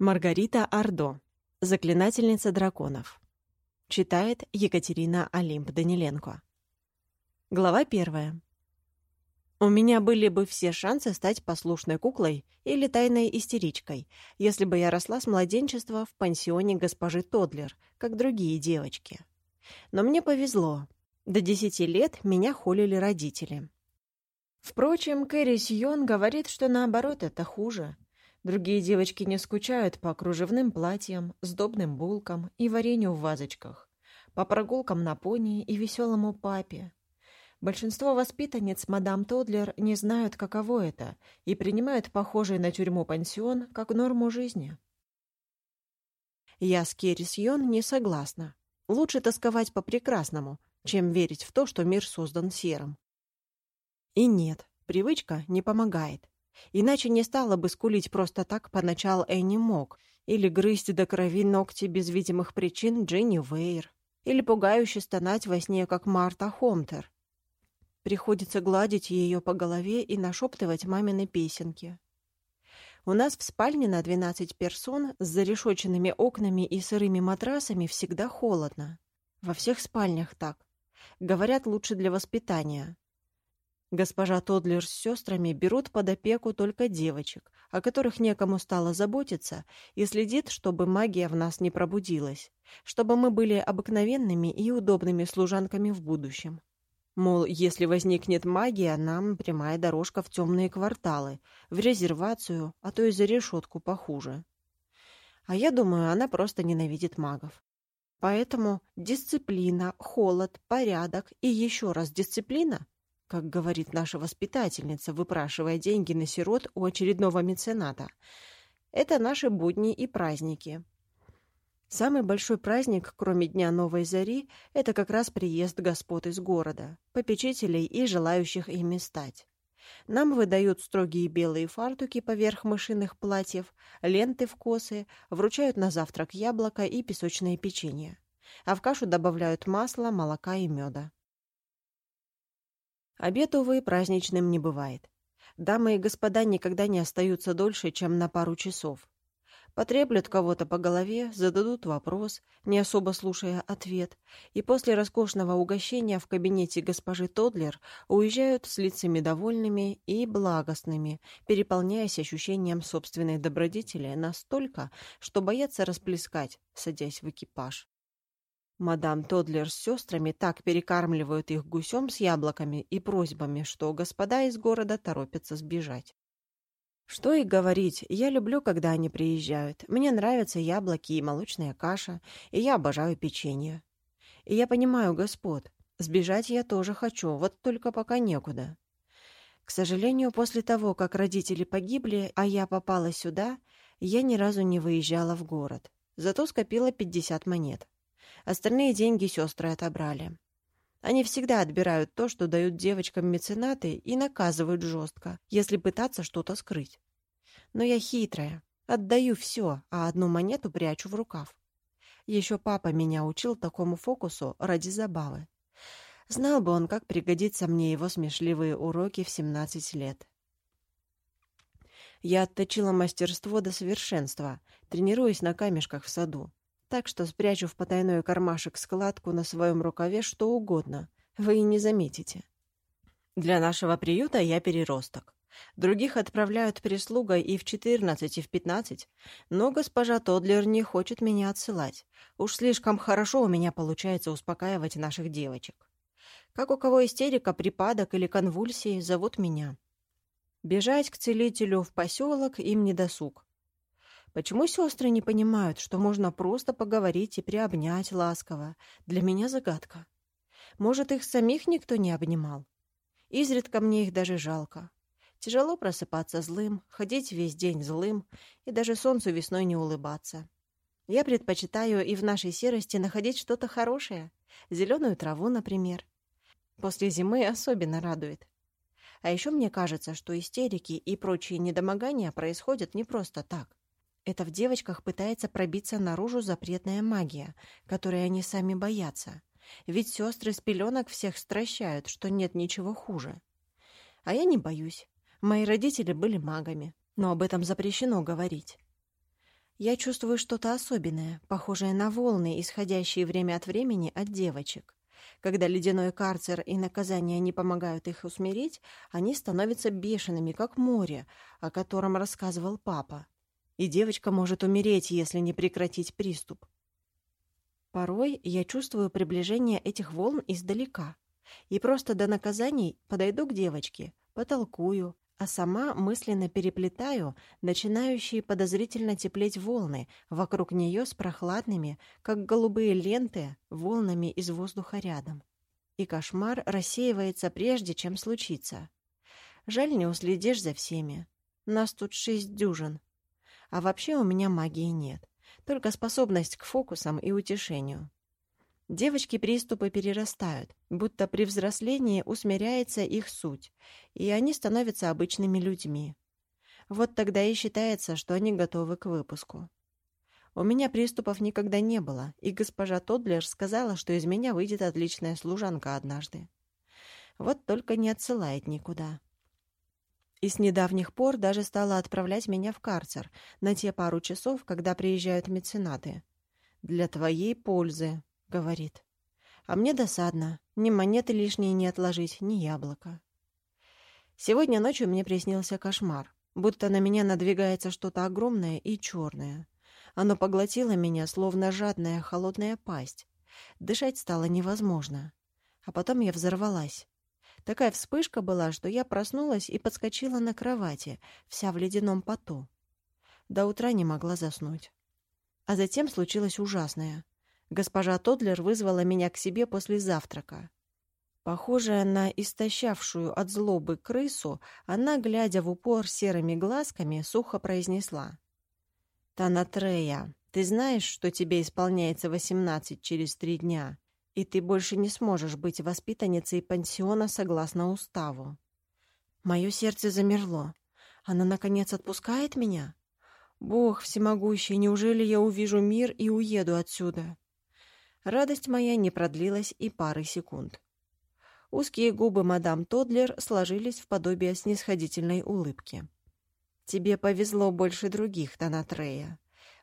Маргарита Ордо. Заклинательница драконов. Читает Екатерина Олимп Даниленко. Глава первая. У меня были бы все шансы стать послушной куклой или тайной истеричкой, если бы я росла с младенчества в пансионе госпожи Тодлер, как другие девочки. Но мне повезло. До десяти лет меня холили родители. Впрочем, Кэрри Сьон говорит, что наоборот это хуже — Другие девочки не скучают по кружевным платьям, сдобным булкам и варенью в вазочках, по прогулкам на пони и веселому папе. Большинство воспитанниц мадам Тодлер не знают, каково это, и принимают похожий на тюрьму пансион как норму жизни. Я с Керрис Йон не согласна. Лучше тосковать по-прекрасному, чем верить в то, что мир создан серым. И нет, привычка не помогает. Иначе не стала бы скулить просто так поначалу Энни Мок, или грызть до крови ногти без видимых причин Дженни Вейр, или пугающе стонать во сне, как Марта Хомтер. Приходится гладить ее по голове и нашептывать мамины песенки. У нас в спальне на 12 персон с зарешоченными окнами и сырыми матрасами всегда холодно. Во всех спальнях так. Говорят, лучше для воспитания. Госпожа Тодлер с сестрами берут под опеку только девочек, о которых некому стало заботиться, и следит, чтобы магия в нас не пробудилась, чтобы мы были обыкновенными и удобными служанками в будущем. Мол, если возникнет магия, нам прямая дорожка в темные кварталы, в резервацию, а то и за решетку похуже. А я думаю, она просто ненавидит магов. Поэтому дисциплина, холод, порядок и еще раз дисциплина как говорит наша воспитательница, выпрашивая деньги на сирот у очередного мецената. Это наши будни и праздники. Самый большой праздник, кроме Дня Новой Зари, это как раз приезд господ из города, попечителей и желающих ими стать. Нам выдают строгие белые фартуки поверх мышиных платьев, ленты в косы, вручают на завтрак яблоко и песочное печенье. А в кашу добавляют масло, молока и меда. Обед, увы, праздничным не бывает. Дамы и господа никогда не остаются дольше, чем на пару часов. Потреплют кого-то по голове, зададут вопрос, не особо слушая ответ, и после роскошного угощения в кабинете госпожи Тодлер уезжают с лицами довольными и благостными, переполняясь ощущением собственной добродетели настолько, что боятся расплескать, садясь в экипаж. Мадам Тодлер с сестрами так перекармливают их гусем с яблоками и просьбами, что господа из города торопятся сбежать. Что и говорить, я люблю, когда они приезжают. Мне нравятся яблоки и молочная каша, и я обожаю печенье. И я понимаю господ. Сбежать я тоже хочу, вот только пока некуда. К сожалению, после того, как родители погибли, а я попала сюда, я ни разу не выезжала в город. Зато скопила 50 монет. Остальные деньги сестры отобрали. Они всегда отбирают то, что дают девочкам меценаты, и наказывают жестко, если пытаться что-то скрыть. Но я хитрая. Отдаю все, а одну монету прячу в рукав. Еще папа меня учил такому фокусу ради забавы. Знал бы он, как пригодится мне его смешливые уроки в 17 лет. Я отточила мастерство до совершенства, тренируясь на камешках в саду так что спрячу в потайной кармашек складку на своем рукаве что угодно, вы и не заметите. Для нашего приюта я переросток. Других отправляют прислугой и в 14, и в 15, но госпожа Тодлер не хочет меня отсылать. Уж слишком хорошо у меня получается успокаивать наших девочек. Как у кого истерика, припадок или конвульсии, зовут меня. Бежать к целителю в поселок им не досуг. Почему сестры не понимают, что можно просто поговорить и приобнять ласково? Для меня загадка. Может, их самих никто не обнимал? Изредка мне их даже жалко. Тяжело просыпаться злым, ходить весь день злым и даже солнцу весной не улыбаться. Я предпочитаю и в нашей серости находить что-то хорошее. Зеленую траву, например. После зимы особенно радует. А еще мне кажется, что истерики и прочие недомогания происходят не просто так. Это в девочках пытается пробиться наружу запретная магия, которой они сами боятся. Ведь сестры с пеленок всех стращают, что нет ничего хуже. А я не боюсь. Мои родители были магами, но об этом запрещено говорить. Я чувствую что-то особенное, похожее на волны, исходящие время от времени от девочек. Когда ледяной карцер и наказание не помогают их усмирить, они становятся бешеными, как море, о котором рассказывал папа. И девочка может умереть, если не прекратить приступ. Порой я чувствую приближение этих волн издалека. И просто до наказаний подойду к девочке, потолкую, а сама мысленно переплетаю начинающие подозрительно теплеть волны вокруг нее с прохладными, как голубые ленты, волнами из воздуха рядом. И кошмар рассеивается прежде, чем случится. Жаль, не уследишь за всеми. Нас тут шесть дюжин. А вообще у меня магии нет, только способность к фокусам и утешению. Девочки приступы перерастают, будто при взрослении усмиряется их суть, и они становятся обычными людьми. Вот тогда и считается, что они готовы к выпуску. У меня приступов никогда не было, и госпожа Тодлер сказала, что из меня выйдет отличная служанка однажды. Вот только не отсылает никуда. И с недавних пор даже стала отправлять меня в карцер на те пару часов, когда приезжают меценаты. «Для твоей пользы», — говорит. А мне досадно. Ни монеты лишние не отложить, ни яблоко. Сегодня ночью мне приснился кошмар, будто на меня надвигается что-то огромное и черное. Оно поглотило меня, словно жадная холодная пасть. Дышать стало невозможно. А потом я взорвалась. Такая вспышка была, что я проснулась и подскочила на кровати, вся в ледяном поту. До утра не могла заснуть. А затем случилось ужасное. Госпожа Тодлер вызвала меня к себе после завтрака. Похожая на истощавшую от злобы крысу, она, глядя в упор серыми глазками, сухо произнесла. «Танатрея, ты знаешь, что тебе исполняется восемнадцать через три дня, и ты больше не сможешь быть воспитанницей пансиона согласно уставу». Мое сердце замерло. Она, наконец, отпускает меня? Бог всемогущий, неужели я увижу мир и уеду отсюда? Радость моя не продлилась и пары секунд. Узкие губы мадам Тодлер сложились в подобие снисходительной улыбки. «Тебе повезло больше других, Танатрея.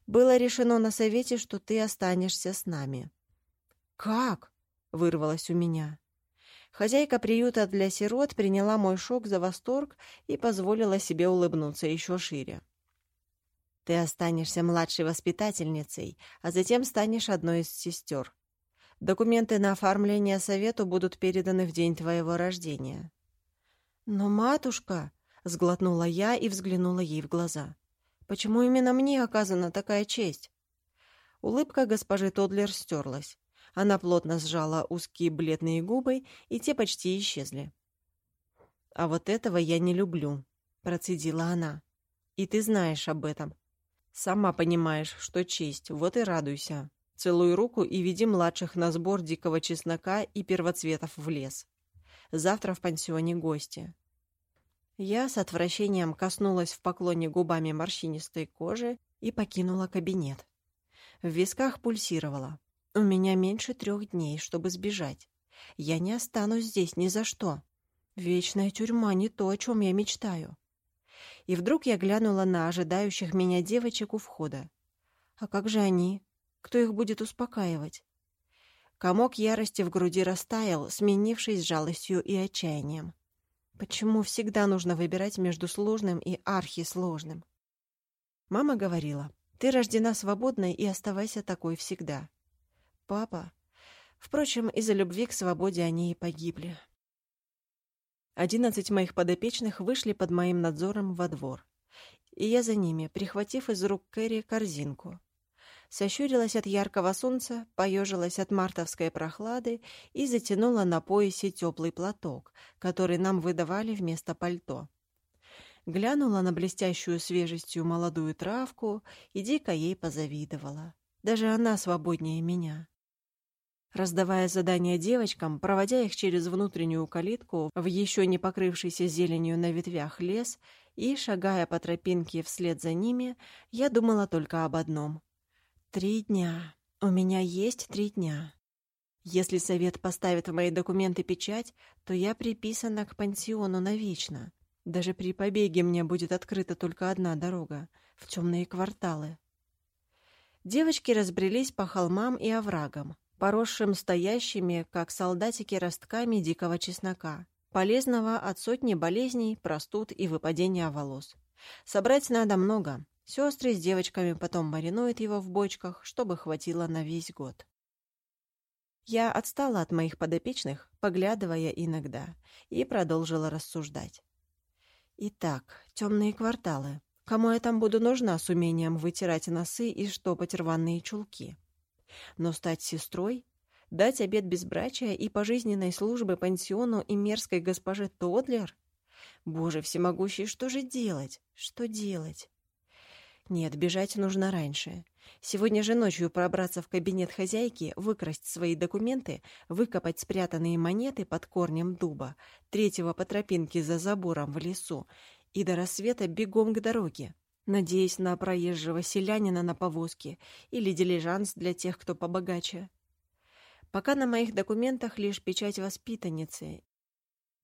Было решено на совете, что ты останешься с нами». «Как?» — вырвалось у меня. Хозяйка приюта для сирот приняла мой шок за восторг и позволила себе улыбнуться еще шире. Ты останешься младшей воспитательницей, а затем станешь одной из сестер. Документы на оформление совету будут переданы в день твоего рождения». «Но, матушка...» — сглотнула я и взглянула ей в глаза. «Почему именно мне оказана такая честь?» Улыбка госпожи Тодлер стерлась. Она плотно сжала узкие бледные губы, и те почти исчезли. «А вот этого я не люблю», — процедила она. «И ты знаешь об этом. Сама понимаешь, что честь, вот и радуйся. Целуй руку и веди младших на сбор дикого чеснока и первоцветов в лес. Завтра в пансионе гости. Я с отвращением коснулась в поклоне губами морщинистой кожи и покинула кабинет. В висках пульсировало. У меня меньше трех дней, чтобы сбежать. Я не останусь здесь ни за что. Вечная тюрьма не то, о чем я мечтаю и вдруг я глянула на ожидающих меня девочек у входа. А как же они? Кто их будет успокаивать? Комок ярости в груди растаял, сменившись жалостью и отчаянием. Почему всегда нужно выбирать между сложным и архисложным? Мама говорила, ты рождена свободной и оставайся такой всегда. Папа... Впрочем, из-за любви к свободе они и погибли. Одиннадцать моих подопечных вышли под моим надзором во двор. И я за ними, прихватив из рук Кэрри корзинку. Сощурилась от яркого солнца, поежилась от мартовской прохлады и затянула на поясе теплый платок, который нам выдавали вместо пальто. Глянула на блестящую свежестью молодую травку и дико ей позавидовала. Даже она свободнее меня раздавая задания девочкам, проводя их через внутреннюю калитку в еще не покрывшийся зеленью на ветвях лес и, шагая по тропинке вслед за ними, я думала только об одном. «Три дня. У меня есть три дня. Если совет поставит в мои документы печать, то я приписана к пансиону навечно. Даже при побеге мне будет открыта только одна дорога — в темные кварталы. Девочки разбрелись по холмам и оврагам, поросшим стоящими, как солдатики, ростками дикого чеснока, полезного от сотни болезней, простуд и выпадения волос. Собрать надо много. Сестры с девочками потом маринуют его в бочках, чтобы хватило на весь год. Я отстала от моих подопечных, поглядывая иногда, и продолжила рассуждать. Итак, темные кварталы. Кому я там буду нужна с умением вытирать носы и штопать рваные чулки? Но стать сестрой? Дать обед безбрачия и пожизненной службы пансиону и мерзкой госпоже Тодлер? Боже всемогущий, что же делать? Что делать? Нет, бежать нужно раньше. Сегодня же ночью пробраться в кабинет хозяйки, выкрасть свои документы, выкопать спрятанные монеты под корнем дуба, третьего по тропинке за забором в лесу и до рассвета бегом к дороге, надеясь на проезжего селянина на повозке или дилижанс для тех, кто побогаче. Пока на моих документах лишь печать воспитанницы.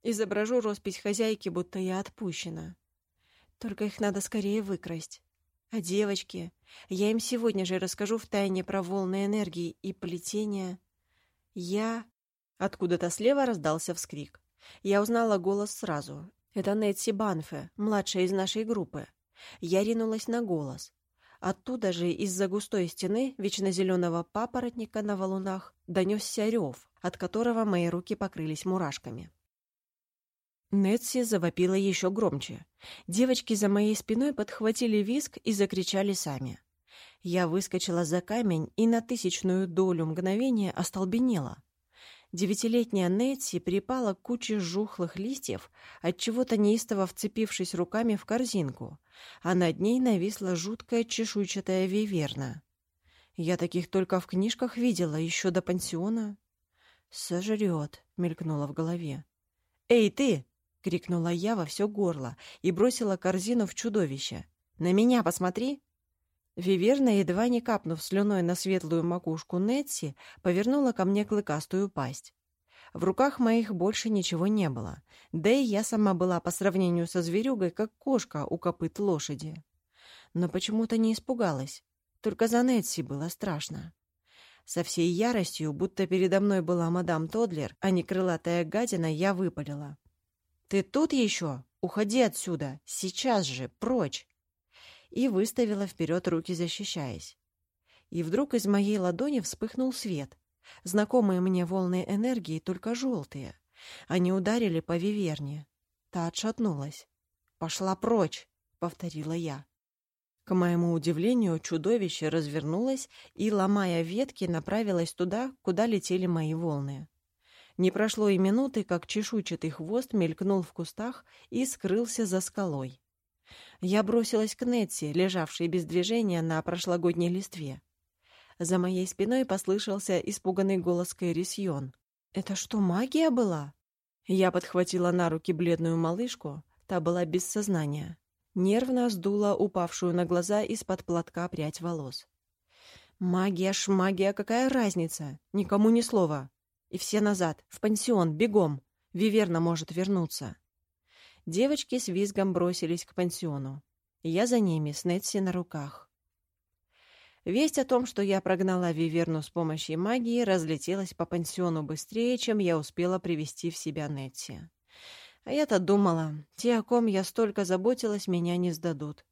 Изображу роспись хозяйки, будто я отпущена. Только их надо скорее выкрасть. А девочки? Я им сегодня же расскажу в тайне про волны энергии и плетения. Я... Откуда-то слева раздался вскрик. Я узнала голос сразу. Это Нэтси Банфе, младшая из нашей группы. Я ринулась на голос. Оттуда же из-за густой стены вечно зеленого папоротника на валунах донесся рев, от которого мои руки покрылись мурашками. Нэтси завопила еще громче. Девочки за моей спиной подхватили виск и закричали сами. Я выскочила за камень и на тысячную долю мгновения остолбенела. Девятилетняя Нетси припала к куче жухлых листьев, от чего то неистово вцепившись руками в корзинку, а над ней нависла жуткая чешуйчатая виверна. Я таких только в книжках видела, еще до пансиона. «Сожрет», — мелькнуло в голове. «Эй, ты!» — крикнула я во все горло и бросила корзину в чудовище. «На меня посмотри!» Виверна, едва не капнув слюной на светлую макушку Нетси, повернула ко мне клыкастую пасть. В руках моих больше ничего не было, да и я сама была по сравнению со зверюгой, как кошка у копыт лошади. Но почему-то не испугалась, только за Нетси было страшно. Со всей яростью, будто передо мной была мадам Тодлер, а не крылатая гадина, я выпалила. «Ты тут еще? Уходи отсюда! Сейчас же! Прочь!» И выставила вперед руки, защищаясь. И вдруг из моей ладони вспыхнул свет. Знакомые мне волны энергии, только желтые. Они ударили по виверне. Та отшатнулась. «Пошла прочь!» — повторила я. К моему удивлению, чудовище развернулось и, ломая ветки, направилось туда, куда летели мои волны. Не прошло и минуты, как чешуйчатый хвост мелькнул в кустах и скрылся за скалой. Я бросилась к Нетси, лежавшей без движения на прошлогодней листве. За моей спиной послышался испуганный голос Кэрри Сьон. «Это что, магия была?» Я подхватила на руки бледную малышку, та была без сознания. Нервно сдула упавшую на глаза из-под платка прядь волос. «Магия ж магия, какая разница? Никому ни слова. И все назад, в пансион, бегом. Виверна может вернуться». Девочки с визгом бросились к пансиону. Я за ними, с Нетси на руках. Весть о том, что я прогнала Виверну с помощью магии, разлетелась по пансиону быстрее, чем я успела привести в себя Нетси. А я-то думала, те, о ком я столько заботилась, меня не сдадут.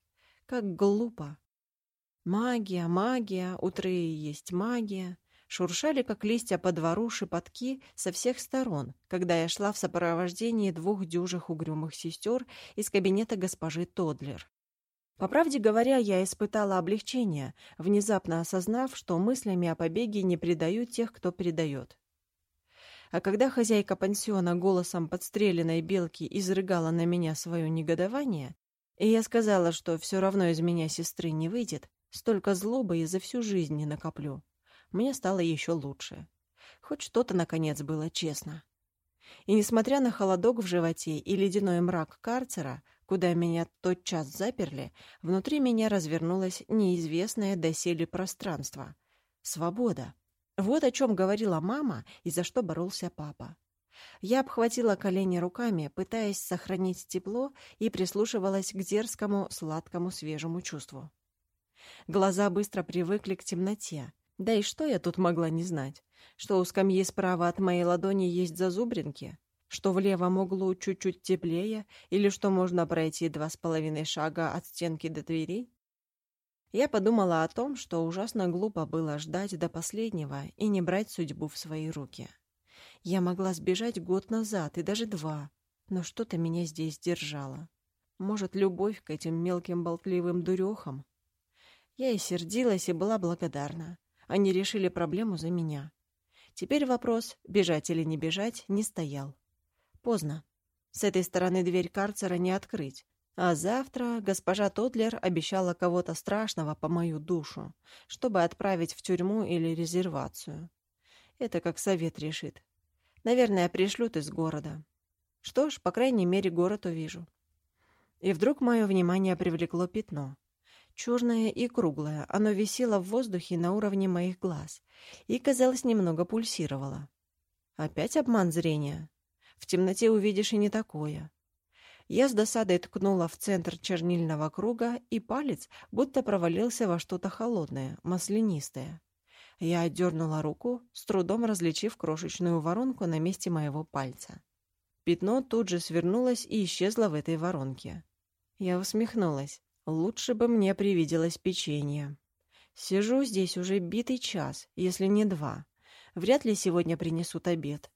Как глупо. Магия, магия, утры есть магия шуршали, как листья по двору, шепотки со всех сторон, когда я шла в сопровождении двух дюжих угрюмых сестер из кабинета госпожи Тодлер. По правде говоря, я испытала облегчение, внезапно осознав, что мыслями о побеге не предаю тех, кто предает. А когда хозяйка пансиона голосом подстреленной белки изрыгала на меня свое негодование, и я сказала, что все равно из меня сестры не выйдет, столько злобы я за всю жизнь не накоплю мне стало еще лучше. Хоть что-то, наконец, было честно. И несмотря на холодок в животе и ледяной мрак карцера, куда меня тотчас заперли, внутри меня развернулось неизвестное доселе пространство. Свобода. Вот о чем говорила мама и за что боролся папа. Я обхватила колени руками, пытаясь сохранить тепло, и прислушивалась к дерзкому, сладкому, свежему чувству. Глаза быстро привыкли к темноте. Да и что я тут могла не знать? Что у скамьи справа от моей ладони есть зазубринки? Что в левом углу чуть-чуть теплее? Или что можно пройти два с половиной шага от стенки до двери? Я подумала о том, что ужасно глупо было ждать до последнего и не брать судьбу в свои руки. Я могла сбежать год назад и даже два, но что-то меня здесь держало. Может, любовь к этим мелким болтливым дурехам? Я и сердилась, и была благодарна. Они решили проблему за меня. Теперь вопрос, бежать или не бежать, не стоял. Поздно. С этой стороны дверь карцера не открыть. А завтра госпожа Тодлер обещала кого-то страшного по мою душу, чтобы отправить в тюрьму или резервацию. Это как совет решит. Наверное, пришлют из города. Что ж, по крайней мере, город увижу. И вдруг мое внимание привлекло пятно. Черное и круглое, оно висело в воздухе на уровне моих глаз и, казалось, немного пульсировало. Опять обман зрения. В темноте увидишь и не такое. Я с досадой ткнула в центр чернильного круга, и палец будто провалился во что-то холодное, маслянистое. Я отдернула руку, с трудом различив крошечную воронку на месте моего пальца. Пятно тут же свернулось и исчезло в этой воронке. Я усмехнулась. Лучше бы мне привиделось печенье. Сижу здесь уже битый час, если не два. Вряд ли сегодня принесут обед.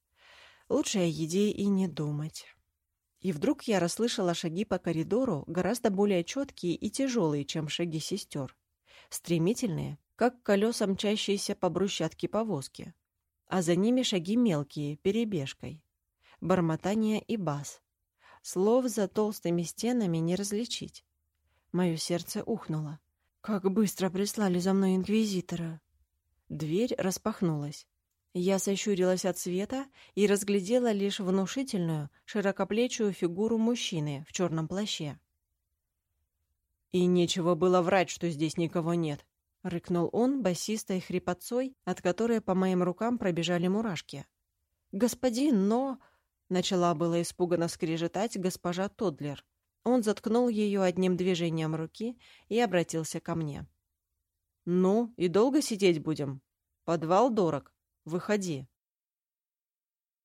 Лучше о еде и не думать. И вдруг я расслышала шаги по коридору, гораздо более четкие и тяжелые, чем шаги сестер. Стремительные, как колеса, мчащиеся по брусчатке повозки. А за ними шаги мелкие, перебежкой. Бормотание и бас. Слов за толстыми стенами не различить. Мое сердце ухнуло. Как быстро прислали за мной инквизитора. Дверь распахнулась. Я сощурилась от света и разглядела лишь внушительную, широкоплечую фигуру мужчины в черном плаще. «И нечего было врать, что здесь никого нет», — рыкнул он басистой хрипотцой, от которой по моим рукам пробежали мурашки. «Господин, но...» — начала было испуганно скрежетать госпожа Тодлер. Он заткнул ее одним движением руки и обратился ко мне. «Ну, и долго сидеть будем? Подвал дорог. Выходи.